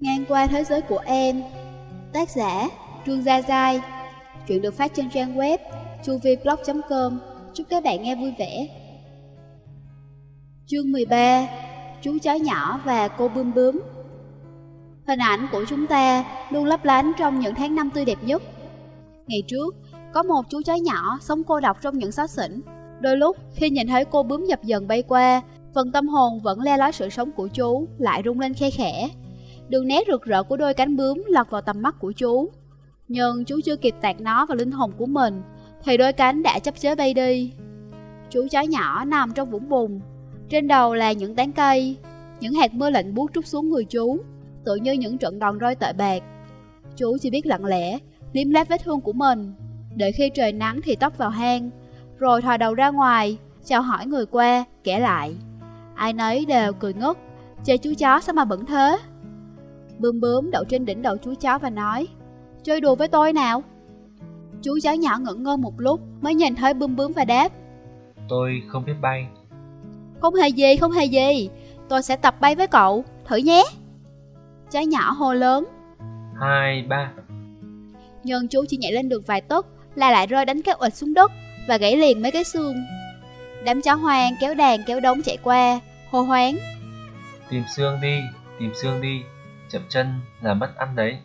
Ngang qua thế giới của em. Tác giả Trương Gia Giai. Chuyện được phát trên trang web chuviblog.com Chúc các bạn nghe vui vẻ. Chương 13 Chú chó nhỏ và cô bướm bướm. Hình ảnh của chúng ta luôn lấp lánh trong những tháng năm tươi đẹp nhất. Ngày trước, có một chú chó nhỏ sống cô độc trong những xó xỉnh. Đôi lúc, khi nhìn thấy cô bướm dập dần bay qua Phần tâm hồn vẫn le lói sự sống của chú Lại rung lên khe khẽ. Đường nét rực rỡ của đôi cánh bướm lọt vào tầm mắt của chú. Nhưng chú chưa kịp tạt nó vào linh hồn của mình Thì đôi cánh đã chấp chế bay đi. Chú chó nhỏ nằm trong vũng bùn. Trên đầu là những tán cây Những hạt mưa lạnh buốt trút xuống người chú Tự như những trận đòn roi tệ bạc. Chú chỉ biết lặng lẽ Liếm láp vết thương của mình. Đợi khi trời nắng thì tóc vào hang Rồi thò đầu ra ngoài Chào hỏi người qua, kể lại. Ai nấy đều cười ngất Chê chú chó sao mà bẩn thế? Bướm bướm đậu trên đỉnh đầu chú chó và nói Chơi đùa với tôi nào. Chú chó nhỏ ngẩn ngơ một lúc Mới nhìn thấy bướm bướm và đáp Tôi không biết bay. Không hề gì, không hề gì. Tôi sẽ tập bay với cậu, thử nhé. Chó nhỏ hô lớn. Hai, ba. Nhưng chú chỉ nhảy lên được vài tấc Là lại rơi đánh cái ụt xuống đất Và gãy liền mấy cái xương. Đám chó hoang kéo đàn kéo đống chạy qua Hô hoáng Tìm xương đi, tìm xương đi Chậm chân là mất ăn đấy.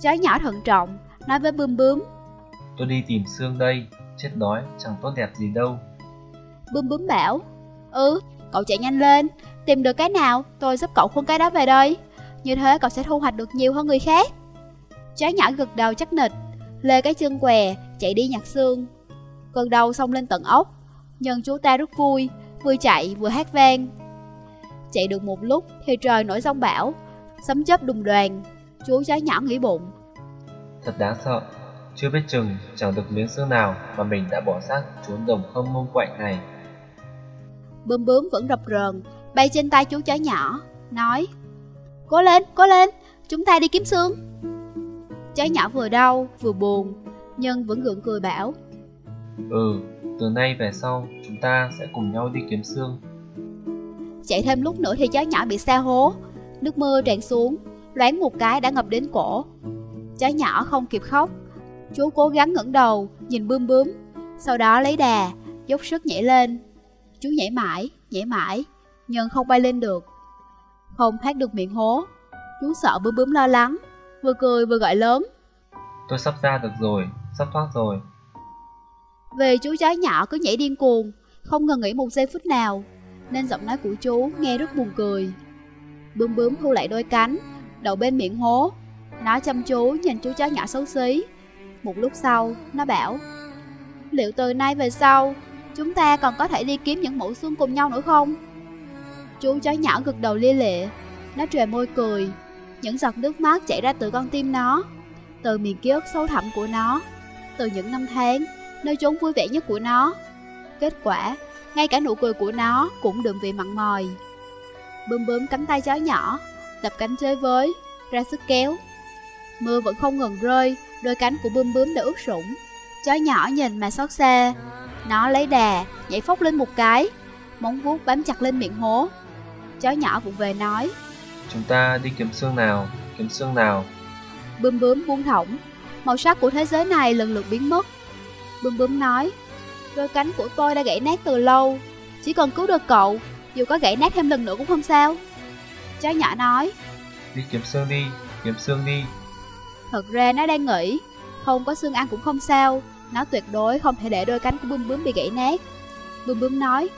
Chó nhỏ thận trọng Nói với bươm bướm. Tôi đi tìm xương đây Chết đói chẳng tốt đẹp gì đâu. Bươm bướm bảo Ừ, cậu chạy nhanh lên Tìm được cái nào tôi giúp cậu khuôn cái đó về đây. Như thế cậu sẽ thu hoạch được nhiều hơn người khác. Chó nhỏ gật đầu chắc nịch Lê cái chân què chạy đi nhặt xương. Cơn đầu xông lên tận ốc Nhưng chú ta rất vui Vừa chạy vừa hát vang. Chạy được một lúc thì trời nổi giông bão Sấm chớp đùng đoàn Chú chó nhỏ nghĩ bụng. Thật đáng sợ Chưa biết chừng chẳng được miếng xương nào Mà mình đã bỏ xác trốn đồng không mông quạnh này. Bướm bướm vẫn rập rờn Bay trên tay chú chó nhỏ Nói Cố lên, cố lên Chúng ta đi kiếm xương. Chó nhỏ vừa đau, vừa buồn Nhưng vẫn gượng cười bảo Ừ, từ nay về sau Chúng ta sẽ cùng nhau đi kiếm xương. Chạy thêm lúc nữa thì chó nhỏ bị xa hố Nước mưa tràn xuống Loáng một cái đã ngập đến cổ. Chó nhỏ không kịp khóc. Chú cố gắng ngẩng đầu Nhìn bướm bướm. Sau đó lấy đà Dốc sức nhảy lên. Chú nhảy mãi, nhảy mãi Nhưng không bay lên được. Không thoát được miệng hố. Chú sợ bướm bướm lo lắng Vừa cười vừa gọi lớn. Tôi sắp ra được rồi, sắp thoát rồi. Vì chú chó nhỏ cứ nhảy điên cuồng Không ngừng nghỉ một giây phút nào Nên giọng nói của chú nghe rất buồn cười Bướm bướm thu lại đôi cánh Đậu bên miệng hố. Nó chăm chú nhìn chú chó nhỏ xấu xí. Một lúc sau, nó bảo, Liệu từ nay về sau, Chúng ta còn có thể đi kiếm những mẫu xương cùng nhau nữa không? Chú chó nhỏ gật đầu lia lịa. Nó trề môi cười. Những giọt nước mắt chảy ra từ con tim nó, Từ miền ký ức sâu thẳm của nó, Từ những năm tháng Nơi chốn vui vẻ nhất của nó. Kết quả, Ngay cả nụ cười của nó cũng đượm vị mặn mòi. Bướm bướm cánh tay chó nhỏ Đập cánh chơi với Ra sức kéo. Mưa vẫn không ngừng rơi Đôi cánh của bướm bướm đã ướt sũng. Chó nhỏ nhìn mà xót xa. Nó lấy đà Nhảy phốc lên một cái Móng vuốt bám chặt lên miệng hố. Chó nhỏ vụng về nói Chúng ta đi kiếm xương nào, kiếm xương nào? Bướm bướm buông thõng. Màu sắc của thế giới này lần lượt biến mất. Bướm bướm nói Đôi cánh của tôi đã gãy nát từ lâu Chỉ cần cứu được cậu Dù có gãy nát thêm lần nữa cũng không sao. Chó nhỏ nói. Đi kiếm xương đi, kiếm xương đi. Thật ra nó đang nghĩ Không có xương ăn cũng không sao. Nó tuyệt đối không thể để đôi cánh của bướm bướm bị gãy nát. Bướm bướm nói.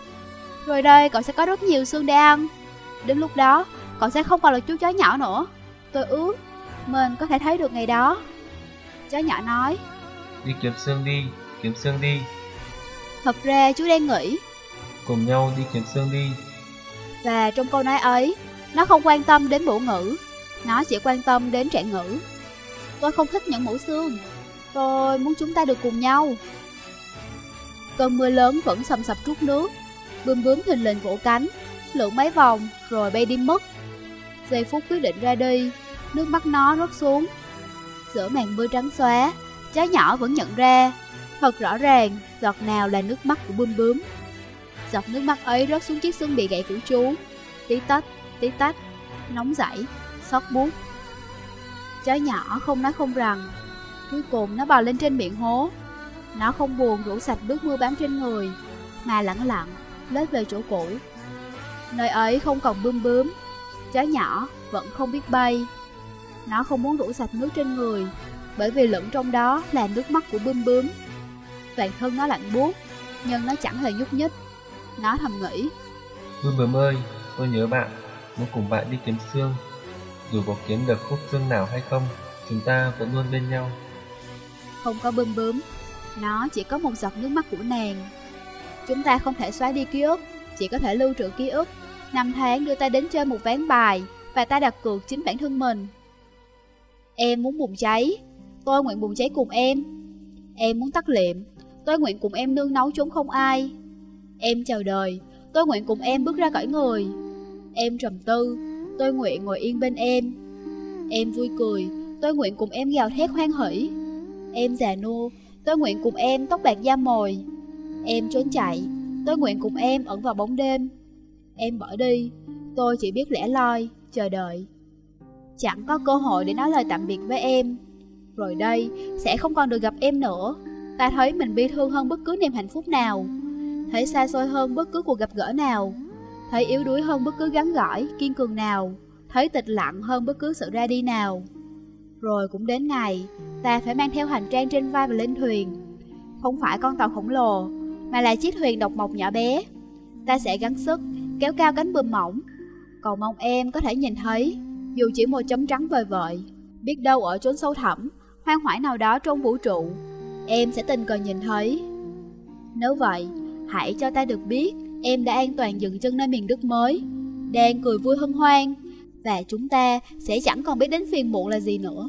Rồi đây cậu sẽ có rất nhiều xương để ăn. Đến lúc đó cậu sẽ không còn là chú chó nhỏ nữa. Tôi ước Mình có thể thấy được ngày đó. Chó nhỏ nói. Đi kiếm xương đi, kiếm xương đi. Thật ra chú đang nghĩ Cùng nhau đi kiếm xương đi và trong câu nói ấy, Nó không quan tâm đến bổ ngữ, Nó chỉ quan tâm đến trạng ngữ. Tôi không thích những mũ xương. Tôi muốn chúng ta được cùng nhau. Cơn mưa lớn vẫn sầm sập trút nước Bướm bướm thình lình vỗ cánh Lượn mấy vòng rồi bay đi mất. Giây phút quyết định ra đi, Nước mắt nó rớt xuống. Giữa màn mưa trắng xóa, trái nhỏ vẫn nhận ra, Thật rõ ràng giọt nào là nước mắt của bướm bướm. Giọt nước mắt ấy rớt xuống chiếc xương bị gãy của chú Tí tách, tí tách Nóng dãy xót buốt Chó nhỏ không nói không rằng, cuối cùng nó bò lên trên miệng hố. Nó không buồn rủ sạch nước mưa bám trên người, mà lặng lặng lết về chỗ cũ. Nơi ấy không còn bươm bướm, chó nhỏ vẫn không biết bay. Nó không muốn rủ sạch nước trên người, bởi vì lẫn trong đó là nước mắt của bươm bướm. Toàn thân nó lạnh buốt, nhưng nó chẳng hề nhúc nhích. Nó thầm nghĩ. Bướm ơi, tôi nhớ bạn, muốn cùng bạn đi kiếm xương. Dù có kiếm được khúc xương nào hay không, chúng ta vẫn luôn bên nhau. Không có bướm bướm, nó chỉ có một giọt nước mắt của nàng. Chúng ta không thể xóa đi ký ức, chỉ có thể lưu trữ ký ức. Năm tháng đưa ta đến chơi một ván bài, và ta đặt cược chính bản thân mình. Em muốn bùng cháy, tôi nguyện bùng cháy cùng em. Em muốn tắt liệm, tôi nguyện cùng em nương nấu chốn không ai. Em chào đời, tôi nguyện cùng em bước ra cõi người. Em trầm tư, tôi nguyện ngồi yên bên em. Em vui cười, tôi nguyện cùng em gào thét hoan hỷ. Em già nua, tôi nguyện cùng em tóc bạc da mồi. Em trốn chạy, tôi nguyện cùng em ẩn vào bóng đêm. Em bỏ đi, tôi chỉ biết lẻ loi, chờ đợi. Chẳng có cơ hội để nói lời tạm biệt với em. Rồi đây, sẽ không còn được gặp em nữa. Ta thấy mình bi thương hơn bất cứ niềm hạnh phúc nào. Thấy xa xôi hơn bất cứ cuộc gặp gỡ nào. Thấy yếu đuối hơn bất cứ gắn gỏi, kiên cường nào. Thấy tịch lặng hơn bất cứ sự ra đi nào. Rồi cũng đến ngày, ta phải mang theo hành trang trên vai và lên thuyền. Không phải con tàu khổng lồ, mà là chiếc thuyền độc mộc nhỏ bé. Ta sẽ gắng sức, kéo cao cánh buồm mỏng. Cầu mong em có thể nhìn thấy, dù chỉ một chấm trắng vời vợi. Biết đâu ở chốn sâu thẳm, hoang hoải nào đó trong vũ trụ, em sẽ tình cờ nhìn thấy. Nếu vậy, hãy cho ta được biết em đã an toàn dừng chân nơi miền đất mới, đang cười vui hân hoan, và chúng ta sẽ chẳng còn biết đến phiền muộn là gì nữa.